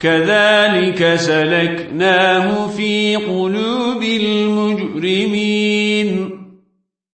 كذلك سلكناه في قلوب المجرمين.